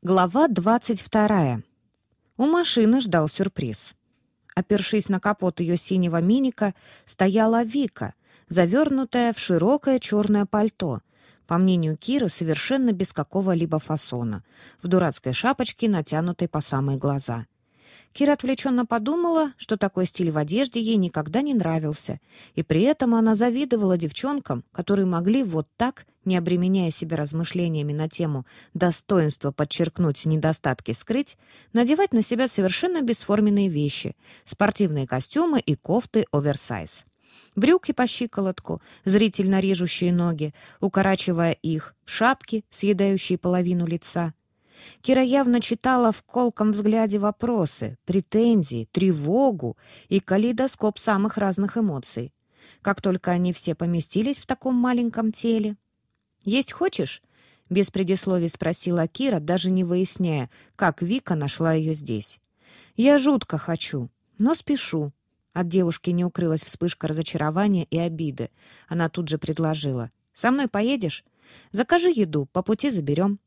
Глава двадцать вторая. У машины ждал сюрприз. Опершись на капот ее синего миника, стояла Вика, завернутая в широкое черное пальто, по мнению Киры, совершенно без какого-либо фасона, в дурацкой шапочке, натянутой по самые глаза — Кира отвлеченно подумала, что такой стиль в одежде ей никогда не нравился, и при этом она завидовала девчонкам, которые могли вот так, не обременяя себя размышлениями на тему «достоинство подчеркнуть, недостатки скрыть», надевать на себя совершенно бесформенные вещи, спортивные костюмы и кофты оверсайз. Брюки по щиколотку, зрительно режущие ноги, укорачивая их, шапки, съедающие половину лица — Кира явно читала в колком взгляде вопросы, претензии, тревогу и калейдоскоп самых разных эмоций. Как только они все поместились в таком маленьком теле. «Есть хочешь?» — без предисловий спросила Кира, даже не выясняя, как Вика нашла ее здесь. «Я жутко хочу, но спешу». От девушки не укрылась вспышка разочарования и обиды. Она тут же предложила. «Со мной поедешь? Закажи еду, по пути заберем».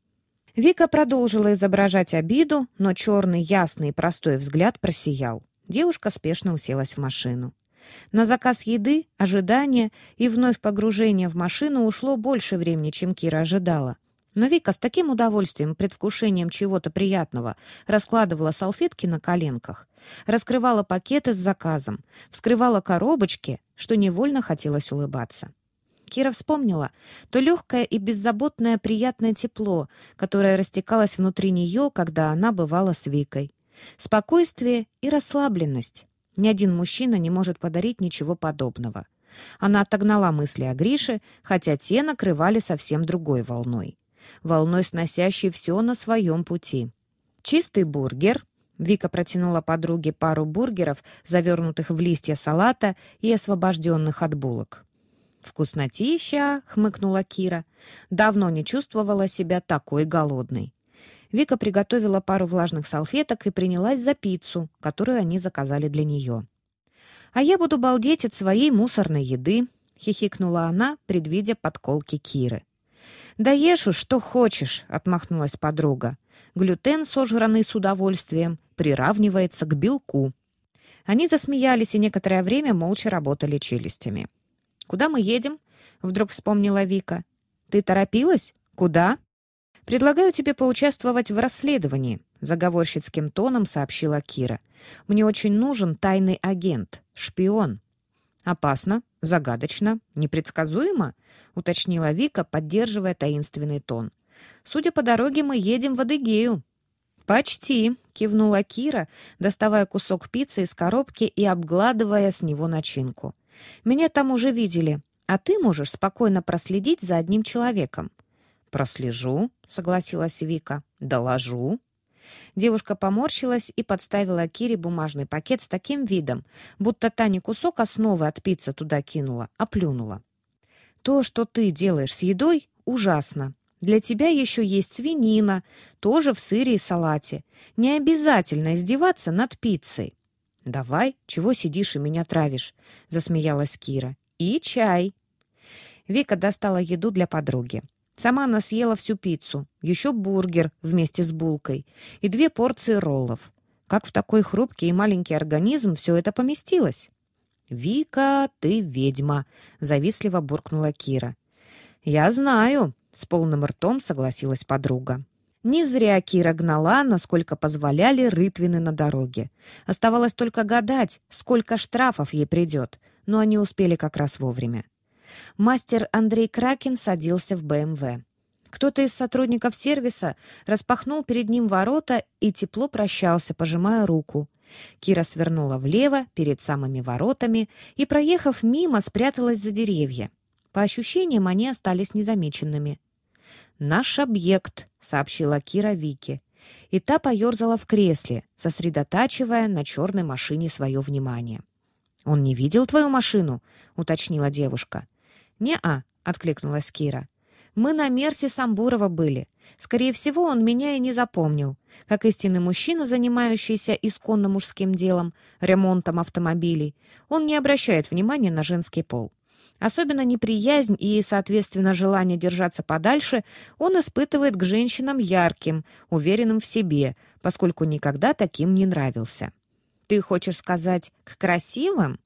Вика продолжила изображать обиду, но черный, ясный и простой взгляд просиял. Девушка спешно уселась в машину. На заказ еды, ожидание и вновь погружение в машину ушло больше времени, чем Кира ожидала. Но Вика с таким удовольствием, предвкушением чего-то приятного раскладывала салфетки на коленках, раскрывала пакеты с заказом, вскрывала коробочки, что невольно хотелось улыбаться. Кира вспомнила то легкое и беззаботное приятное тепло, которое растекалось внутри нее, когда она бывала с Викой. Спокойствие и расслабленность. Ни один мужчина не может подарить ничего подобного. Она отогнала мысли о Грише, хотя те накрывали совсем другой волной. Волной, сносящей все на своем пути. Чистый бургер. Вика протянула подруге пару бургеров, завернутых в листья салата и освобожденных от булок. «Вкуснотища!» — хмыкнула Кира. Давно не чувствовала себя такой голодной. Вика приготовила пару влажных салфеток и принялась за пиццу, которую они заказали для нее. «А я буду балдеть от своей мусорной еды», — хихикнула она, предвидя подколки Киры. «Да ешь уж, что хочешь», — отмахнулась подруга. «Глютен, сожранный с удовольствием, приравнивается к белку». Они засмеялись и некоторое время молча работали челюстями. «Куда мы едем?» — вдруг вспомнила Вика. «Ты торопилась? Куда?» «Предлагаю тебе поучаствовать в расследовании», — заговорщицким тоном сообщила Кира. «Мне очень нужен тайный агент, шпион». «Опасно, загадочно, непредсказуемо», — уточнила Вика, поддерживая таинственный тон. «Судя по дороге, мы едем в Адыгею». «Почти», — кивнула Кира, доставая кусок пиццы из коробки и обгладывая с него начинку. Меня там уже видели, а ты можешь спокойно проследить за одним человеком». «Прослежу», — согласилась Вика. «Доложу». Девушка поморщилась и подставила Кире бумажный пакет с таким видом, будто та не кусок основы от пиццы туда кинула, а плюнула. «То, что ты делаешь с едой, ужасно. Для тебя еще есть свинина, тоже в сыре и салате. Не обязательно издеваться над пиццей. «Давай, чего сидишь и меня травишь?» — засмеялась Кира. «И чай». Вика достала еду для подруги. Сама она съела всю пиццу, еще бургер вместе с булкой и две порции роллов. Как в такой хрупкий и маленький организм все это поместилось? «Вика, ты ведьма!» — завистливо буркнула Кира. «Я знаю!» — с полным ртом согласилась подруга. Не зря Кира гнала, насколько позволяли рытвины на дороге. Оставалось только гадать, сколько штрафов ей придет, но они успели как раз вовремя. Мастер Андрей Кракин садился в БМВ. Кто-то из сотрудников сервиса распахнул перед ним ворота и тепло прощался, пожимая руку. Кира свернула влево, перед самыми воротами, и, проехав мимо, спряталась за деревья. По ощущениям, они остались незамеченными. «Наш объект», — сообщила Кира Вике. И та поерзала в кресле, сосредотачивая на черной машине свое внимание. «Он не видел твою машину?» — уточнила девушка. «Не-а», — откликнулась Кира. «Мы на Мерсе Самбурова были. Скорее всего, он меня и не запомнил. Как истинный мужчина, занимающийся исконно мужским делом, ремонтом автомобилей, он не обращает внимания на женский пол. Особенно неприязнь и, соответственно, желание держаться подальше он испытывает к женщинам ярким, уверенным в себе, поскольку никогда таким не нравился. Ты хочешь сказать «к красивым»?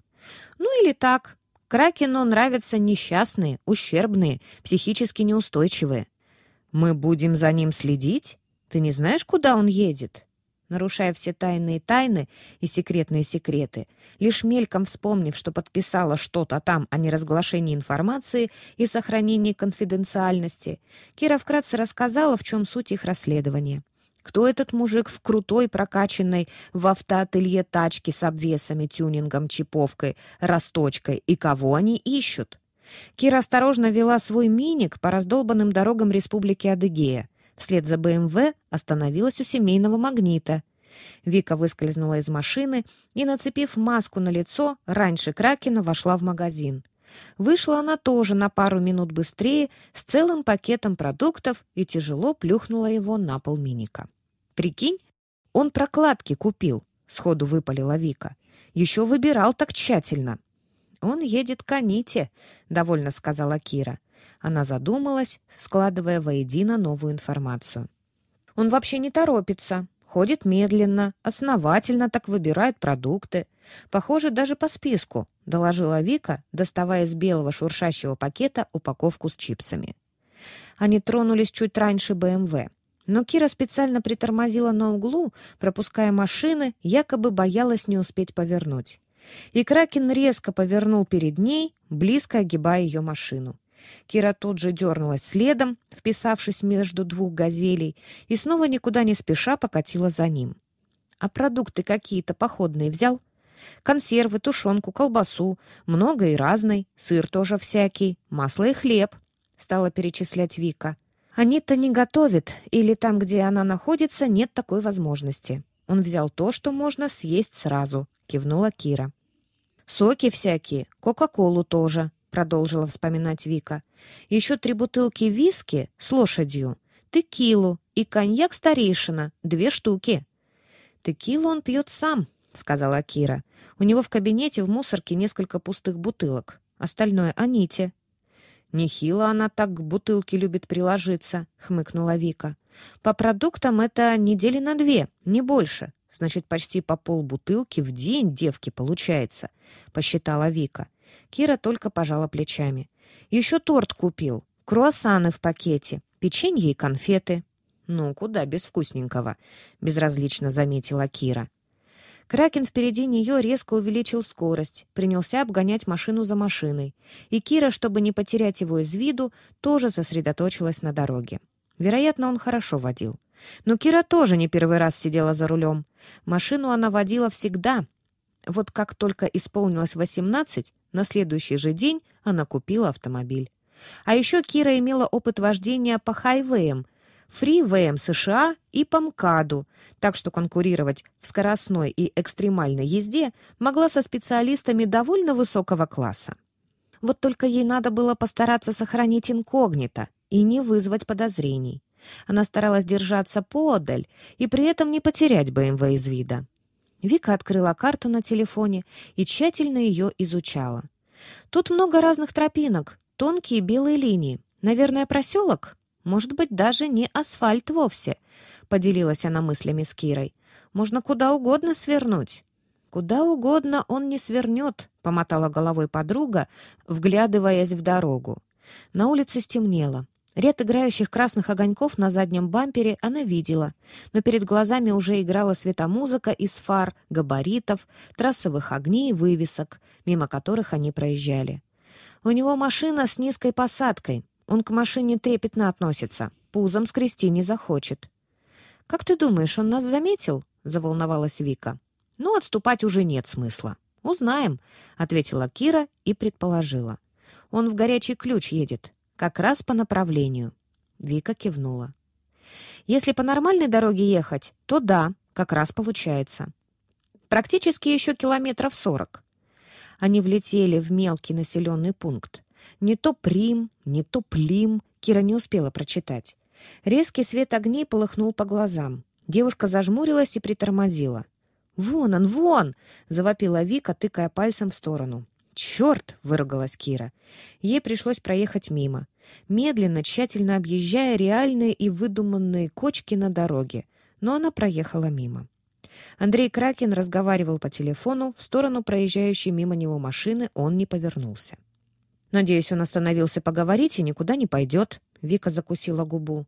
Ну или так. Кракену нравятся несчастные, ущербные, психически неустойчивые. Мы будем за ним следить? Ты не знаешь, куда он едет? Нарушая все тайные тайны и секретные секреты, лишь мельком вспомнив, что подписала что-то там о неразглашении информации и сохранении конфиденциальности, Кира вкратце рассказала, в чем суть их расследования. Кто этот мужик в крутой, прокачанной в автоателье тачке с обвесами, тюнингом, чиповкой, расточкой и кого они ищут? Кира осторожно вела свой миник по раздолбанным дорогам Республики Адыгея, Вслед за БМВ остановилась у семейного магнита. Вика выскользнула из машины и, нацепив маску на лицо, раньше Кракена вошла в магазин. Вышла она тоже на пару минут быстрее с целым пакетом продуктов и тяжело плюхнула его на пол миника. «Прикинь, он прокладки купил», — сходу выпалила Вика. «Еще выбирал так тщательно». «Он едет к Аните», — довольно сказала Кира. Она задумалась, складывая воедино новую информацию. «Он вообще не торопится. Ходит медленно, основательно так выбирает продукты. Похоже, даже по списку», — доложила Вика, доставая из белого шуршащего пакета упаковку с чипсами. Они тронулись чуть раньше БМВ. Но Кира специально притормозила на углу, пропуская машины, якобы боялась не успеть повернуть. И Кракен резко повернул перед ней, близко огибая ее машину. Кира тут же дернулась следом, вписавшись между двух газелей, и снова никуда не спеша покатила за ним. «А продукты какие-то походные взял?» «Консервы, тушенку, колбасу, много и разной, сыр тоже всякий, масло и хлеб», — стала перечислять Вика. «Они-то не готовят, или там, где она находится, нет такой возможности. Он взял то, что можно съесть сразу», — кивнула Кира. «Соки всякие, кока-колу тоже», продолжила вспоминать Вика. «Еще три бутылки виски с лошадью, текилу и коньяк старейшина, две штуки». «Текилу он пьет сам», — сказала Кира. «У него в кабинете в мусорке несколько пустых бутылок. Остальное — Аните». «Нехило она так к бутылке любит приложиться», — хмыкнула Вика. «По продуктам это недели на две, не больше. Значит, почти по полбутылки в день девки получается», — посчитала Вика. Кира только пожала плечами. «Еще торт купил, круассаны в пакете, печенье и конфеты». «Ну, куда без вкусненького», — безразлично заметила Кира. Кракен впереди нее резко увеличил скорость, принялся обгонять машину за машиной. И Кира, чтобы не потерять его из виду, тоже сосредоточилась на дороге. Вероятно, он хорошо водил. Но Кира тоже не первый раз сидела за рулем. Машину она водила всегда, вот как только исполнилось 18, на следующий же день она купила автомобиль. А еще Кира имела опыт вождения по хайвеям, фривеям США и по МКАДу, так что конкурировать в скоростной и экстремальной езде могла со специалистами довольно высокого класса. Вот только ей надо было постараться сохранить инкогнито и не вызвать подозрений. Она старалась держаться подаль и при этом не потерять БМВ из вида. Вика открыла карту на телефоне и тщательно ее изучала. «Тут много разных тропинок, тонкие белые линии. Наверное, проселок? Может быть, даже не асфальт вовсе», — поделилась она мыслями с Кирой. «Можно куда угодно свернуть». «Куда угодно он не свернет», — помотала головой подруга, вглядываясь в дорогу. На улице стемнело. Ряд играющих красных огоньков на заднем бампере она видела, но перед глазами уже играла светомузыка из фар, габаритов, трассовых огней и вывесок, мимо которых они проезжали. У него машина с низкой посадкой. Он к машине трепетно относится. Пузом скрести не захочет. «Как ты думаешь, он нас заметил?» — заволновалась Вика. «Ну, отступать уже нет смысла. Узнаем», — ответила Кира и предположила. «Он в горячий ключ едет. Как раз по направлению. Вика кивнула. Если по нормальной дороге ехать, то да, как раз получается. Практически еще километров сорок. Они влетели в мелкий населенный пункт. Не то Прим, не то Плим, Кира не успела прочитать. Резкий свет огней полыхнул по глазам. Девушка зажмурилась и притормозила. «Вон он, вон!» — завопила Вика, тыкая пальцем в сторону. «Черт!» — выругалась Кира. Ей пришлось проехать мимо, медленно, тщательно объезжая реальные и выдуманные кочки на дороге, но она проехала мимо. Андрей Кракин разговаривал по телефону, в сторону проезжающей мимо него машины он не повернулся. «Надеюсь, он остановился поговорить и никуда не пойдет», — Вика закусила губу.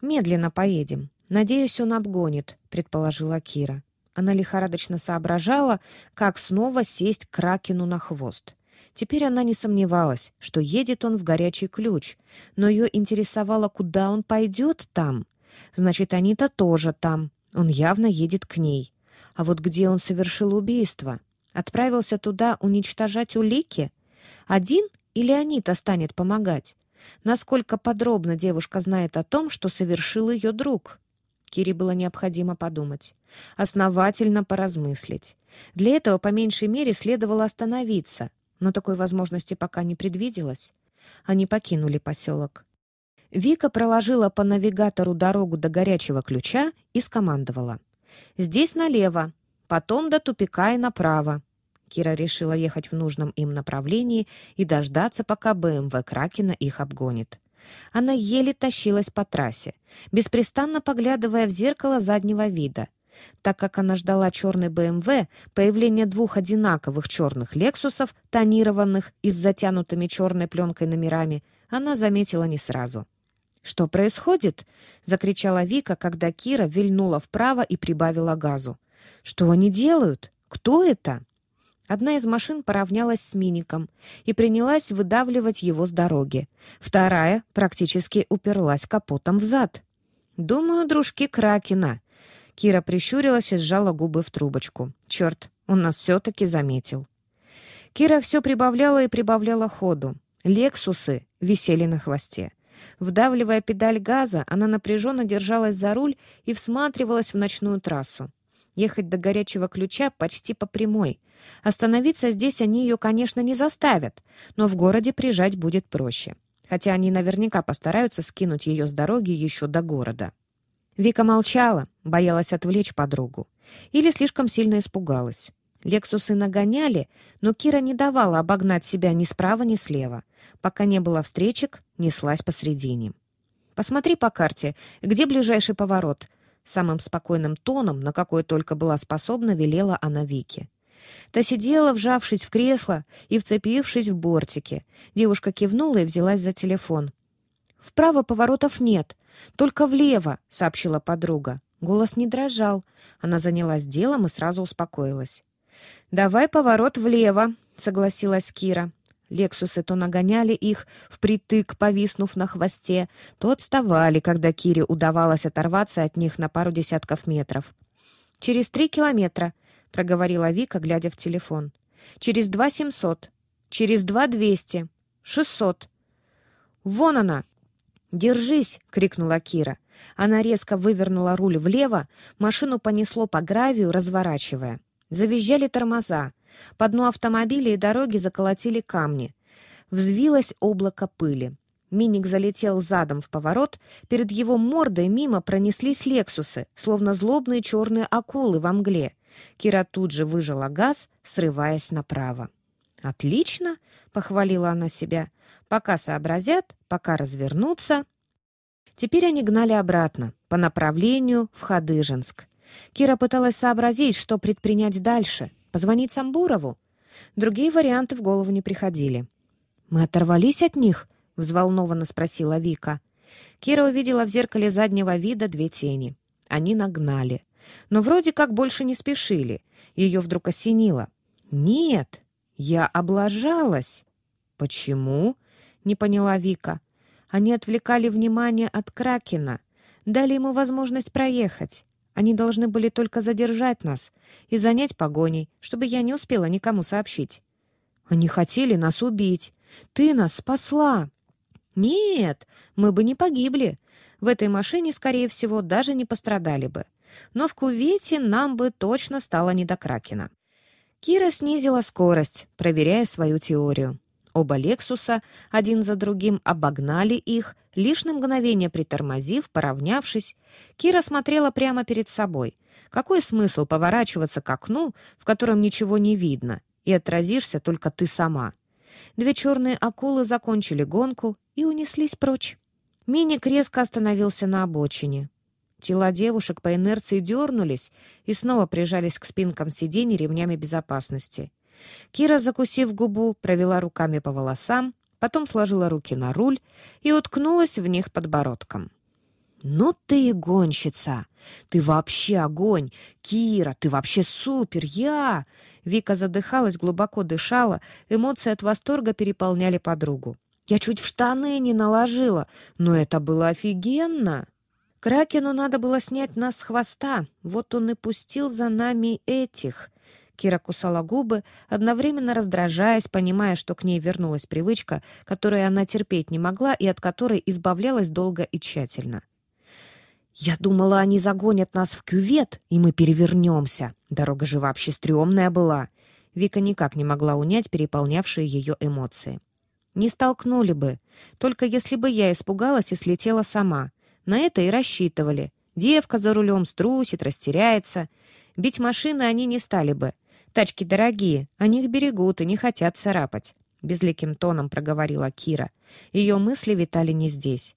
«Медленно поедем. Надеюсь, он обгонит», — предположила Кира. Она лихорадочно соображала, как снова сесть Кракену на хвост. Теперь она не сомневалась, что едет он в горячий ключ, но ее интересовало, куда он пойдет там. Значит, Анита тоже там. Он явно едет к ней. А вот где он совершил убийство? Отправился туда уничтожать улики? Один или Анита станет помогать? Насколько подробно девушка знает о том, что совершил ее друг? Кире было необходимо подумать. Основательно поразмыслить. Для этого, по меньшей мере, следовало остановиться. Но такой возможности пока не предвиделось. Они покинули поселок. Вика проложила по навигатору дорогу до горячего ключа и скомандовала. «Здесь налево, потом до тупика и направо». Кира решила ехать в нужном им направлении и дождаться, пока БМВ Кракена их обгонит. Она еле тащилась по трассе, беспрестанно поглядывая в зеркало заднего вида. Так как она ждала черный БМВ, появление двух одинаковых черных «Лексусов», тонированных и с затянутыми черной пленкой номерами, она заметила не сразу. «Что происходит?» — закричала Вика, когда Кира вильнула вправо и прибавила газу. «Что они делают? Кто это?» Одна из машин поравнялась с Миником и принялась выдавливать его с дороги. Вторая практически уперлась капотом в зад. «Думаю, дружки Кракена». Кира прищурилась и сжала губы в трубочку. «Черт, он нас все-таки заметил». Кира все прибавляла и прибавляла ходу. «Лексусы» висели на хвосте. Вдавливая педаль газа, она напряженно держалась за руль и всматривалась в ночную трассу. Ехать до горячего ключа почти по прямой. Остановиться здесь они ее, конечно, не заставят, но в городе прижать будет проще. Хотя они наверняка постараются скинуть ее с дороги еще до города. Вика молчала, боялась отвлечь подругу. Или слишком сильно испугалась. Лексусы нагоняли, но Кира не давала обогнать себя ни справа, ни слева. Пока не было встречек, неслась посредине. «Посмотри по карте, где ближайший поворот?» Самым спокойным тоном, на какой только была способна, велела она Вике. Та сидела, вжавшись в кресло и вцепившись в бортики. Девушка кивнула и взялась за телефон. «Вправо поворотов нет, только влево», — сообщила подруга. Голос не дрожал. Она занялась делом и сразу успокоилась. «Давай поворот влево», — согласилась Кира. Лексусы то нагоняли их, впритык повиснув на хвосте, то отставали, когда Кире удавалось оторваться от них на пару десятков метров. «Через три километра», — проговорила Вика, глядя в телефон. «Через два семьсот. Через два двести. Шестьсот. Вон она!» «Держись!» — крикнула Кира. Она резко вывернула руль влево, машину понесло по гравию, разворачивая. Завизжали тормоза. По дну автомобиля и дороги заколотили камни. Взвилось облако пыли. Миник залетел задом в поворот. Перед его мордой мимо пронеслись лексусы, словно злобные черные акулы во мгле. Кира тут же выжила газ, срываясь направо. «Отлично!» — похвалила она себя. «Пока сообразят, пока развернутся». Теперь они гнали обратно, по направлению в Хадыженск. Кира пыталась сообразить, что предпринять дальше. Позвонить Самбурову? Другие варианты в голову не приходили. «Мы оторвались от них?» — взволнованно спросила Вика. Кира увидела в зеркале заднего вида две тени. Они нагнали. Но вроде как больше не спешили. Ее вдруг осенило. «Нет, я облажалась». «Почему?» — не поняла Вика. Они отвлекали внимание от Кракена, дали ему возможность проехать. Они должны были только задержать нас и занять погоней, чтобы я не успела никому сообщить. Они хотели нас убить. Ты нас спасла. Нет, мы бы не погибли. В этой машине, скорее всего, даже не пострадали бы. Но в кувете нам бы точно стало не до Кракена. Кира снизила скорость, проверяя свою теорию. Оба «Лексуса» один за другим обогнали их, лишь на мгновение притормозив, поравнявшись. Кира смотрела прямо перед собой. Какой смысл поворачиваться к окну, в котором ничего не видно? и отразишься только ты сама. Две черные акулы закончили гонку и унеслись прочь. Миник резко остановился на обочине. Тела девушек по инерции дернулись и снова прижались к спинкам сидений ремнями безопасности. Кира, закусив губу, провела руками по волосам, потом сложила руки на руль и уткнулась в них подбородком. «Ну ты и гонщица! Ты вообще огонь! Кира, ты вообще супер! Я...» Вика задыхалась, глубоко дышала, эмоции от восторга переполняли подругу. «Я чуть в штаны не наложила, но это было офигенно!» Кракену надо было снять нас с хвоста, вот он и пустил за нами этих. Кира кусала губы, одновременно раздражаясь, понимая, что к ней вернулась привычка, которую она терпеть не могла и от которой избавлялась долго и тщательно. «Я думала, они загонят нас в кювет, и мы перевернемся. Дорога же вообще стрёмная была». Вика никак не могла унять переполнявшие ее эмоции. «Не столкнули бы, только если бы я испугалась и слетела сама. На это и рассчитывали. Девка за рулем струсит, растеряется. Бить машины они не стали бы. Тачки дорогие, они их берегут и не хотят царапать. Безликим тоном проговорила Кира. Ее мысли витали не здесь.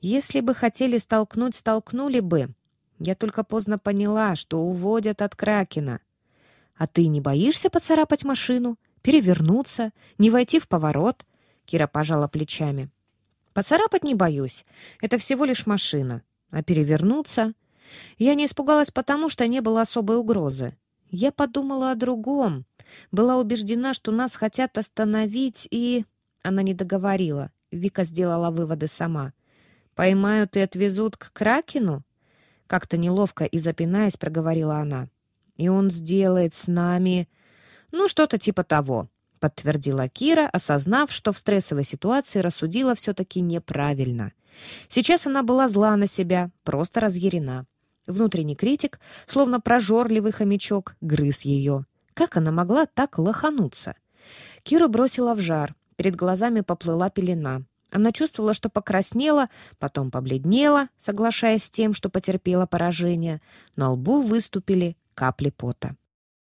Если бы хотели столкнуть, столкнули бы. Я только поздно поняла, что уводят от Кракена. А ты не боишься поцарапать машину, перевернуться, не войти в поворот? Кира пожала плечами. Поцарапать не боюсь. Это всего лишь машина. А перевернуться... Я не испугалась потому, что не было особой угрозы. Я подумала о другом. Была убеждена, что нас хотят остановить, и... Она не договорила. Вика сделала выводы сама. «Поймают и отвезут к Кракену?» Как-то неловко и запинаясь, проговорила она. «И он сделает с нами...» «Ну, что-то типа того подтвердила Кира, осознав, что в стрессовой ситуации рассудила все-таки неправильно. Сейчас она была зла на себя, просто разъярена. Внутренний критик, словно прожорливый хомячок, грыз ее. Как она могла так лохануться? Киру бросила в жар, перед глазами поплыла пелена. Она чувствовала, что покраснела, потом побледнела, соглашаясь с тем, что потерпела поражение. На лбу выступили капли пота.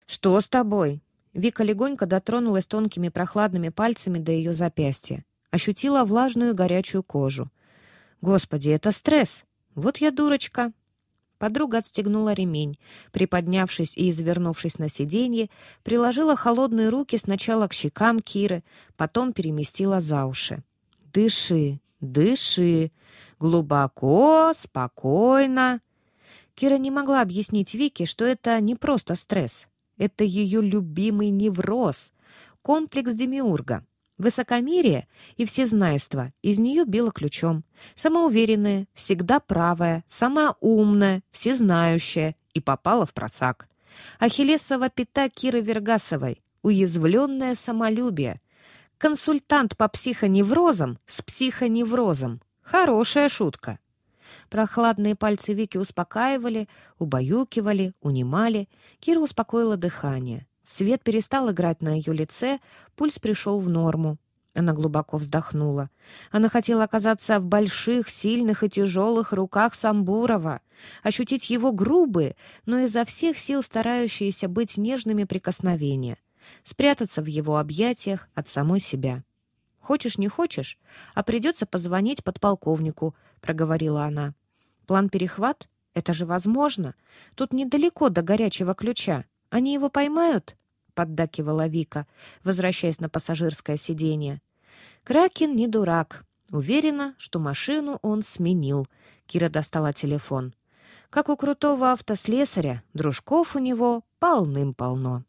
«Что с тобой?» Вика легонько дотронулась тонкими прохладными пальцами до ее запястья. Ощутила влажную горячую кожу. «Господи, это стресс! Вот я дурочка!» Подруга отстегнула ремень, приподнявшись и извернувшись на сиденье, приложила холодные руки сначала к щекам Киры, потом переместила за уши. «Дыши, дыши! Глубоко, спокойно!» Кира не могла объяснить Вике, что это не просто стресс. Это ее любимый невроз, комплекс демиурга. Высокомерие и всезнайство из нее било ключом. Самоуверенная, всегда правая, самая умная, всезнающая и попала в просак. Ахиллесова пята Киры Вергасовой, уязвленное самолюбие. Консультант по психоневрозам с психоневрозом. Хорошая шутка. Прохладные пальцы Вики успокаивали, убаюкивали, унимали. Кира успокоила дыхание. Свет перестал играть на ее лице, пульс пришел в норму. Она глубоко вздохнула. Она хотела оказаться в больших, сильных и тяжелых руках Самбурова, ощутить его грубые, но изо всех сил старающиеся быть нежными прикосновения, спрятаться в его объятиях от самой себя. «Хочешь, не хочешь, а придется позвонить подполковнику», — проговорила она. «План перехват? Это же возможно. Тут недалеко до горячего ключа. Они его поймают?» — поддакивала Вика, возвращаясь на пассажирское сиденье. Кракен не дурак. Уверена, что машину он сменил. Кира достала телефон. Как у крутого автослесаря, дружков у него полным-полно.